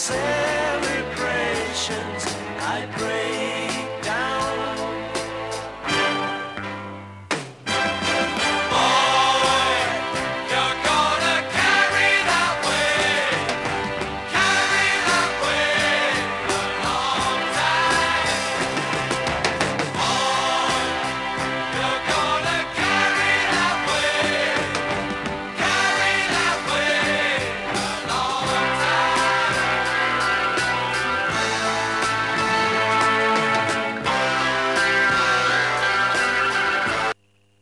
say